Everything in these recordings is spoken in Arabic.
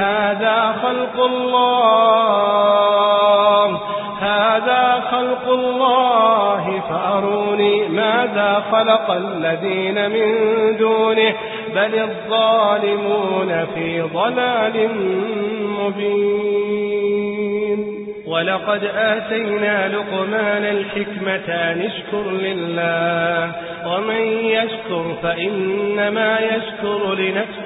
هذا خلق الله هذا خلق الله فأروني ماذا خلق الذين من دونه بل الظالمون في ضلال مبين. ولقد آتينا لقمان الحكمة أن اشكر لله ومن يشكر فإنما يشكر لنفسه.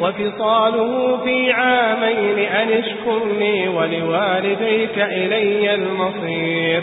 وفصاله في عامين أن اشكر لي ولوالديك إلي المصير.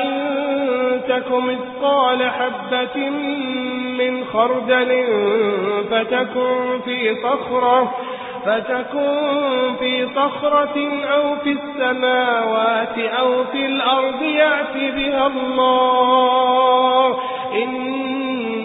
تك مثقال حبة من خردل فتكن في صخرة فتكون في صخرة أو في السماوات أو في الأرض يأتي بها الله. إن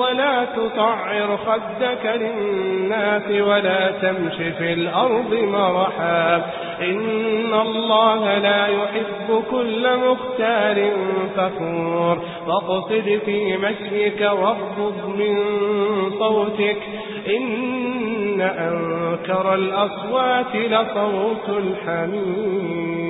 ولا تطعر خدك للناس ولا تمش في الأرض مرحا. إن الله لا يحب كل مختار فخور. فاقصد في مشيك واغضض من صوتك. إن أنكر الأصوات لصوت الحمير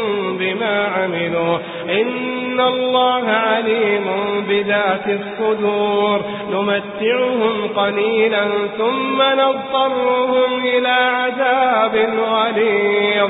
بما عملوا. إن الله عليم بذات الصدور. نمتعهم قليلا ثم نضطرهم إلى عذاب غليظ.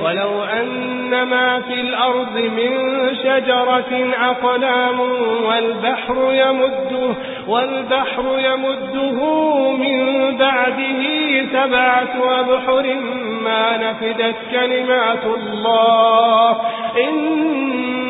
ولو أن ما في الأرض من شجرة أقلام والبحر يمده, والبحر يمده من بعده سبعة أبحر ما نفدت كلمات الله. إن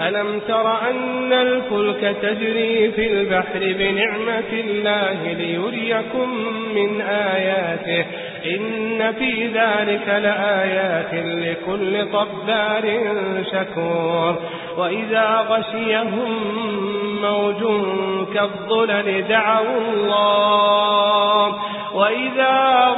ألم تر أن الفلك تجري في البحر بنعمة الله ليريكم من آياته؟ إن في ذلك لآيات لكل طبار شكور. وإذا غشيهم موج كالظلل دعوا الله. وإذا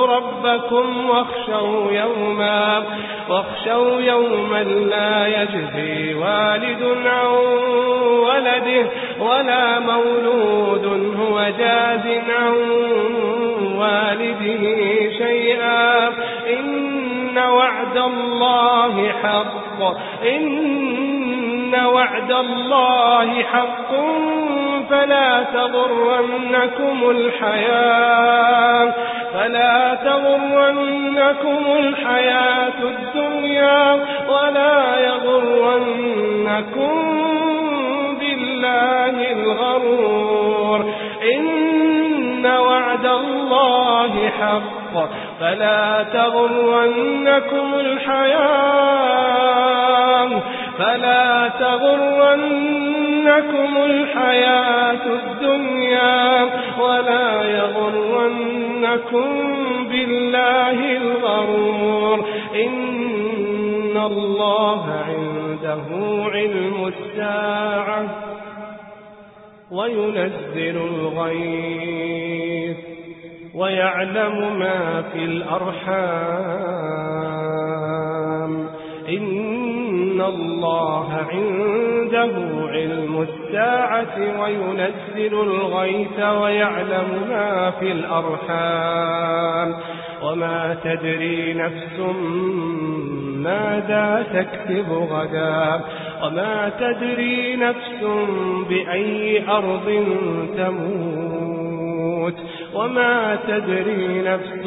ربكم واخشوا يوما واخشوا يوما لا يجزي والد عن ولده ولا مولود هو جاز عن والده شيئا. إن وعد الله حق إن وعد الله حق فلا تغرنكم الحياة. تغرنكم الحياة الدنيا ولا يغرنكم بالله الغرور. إن وعد الله حق. فلا تغرنكم الحياة. فلا تغرنكم الحياة الدنيا ولا يغرنكم بالله الله عنده علم الساعة وينزل الغيث ويعلم ما في الأرحام. إن الله عنده علم الساعة وينزل الغيث ويعلم ما في الأرحام وما تدري نفس ماذا تكتب غدا وما تدري نفس بأي أرض تموت وما تدري نفس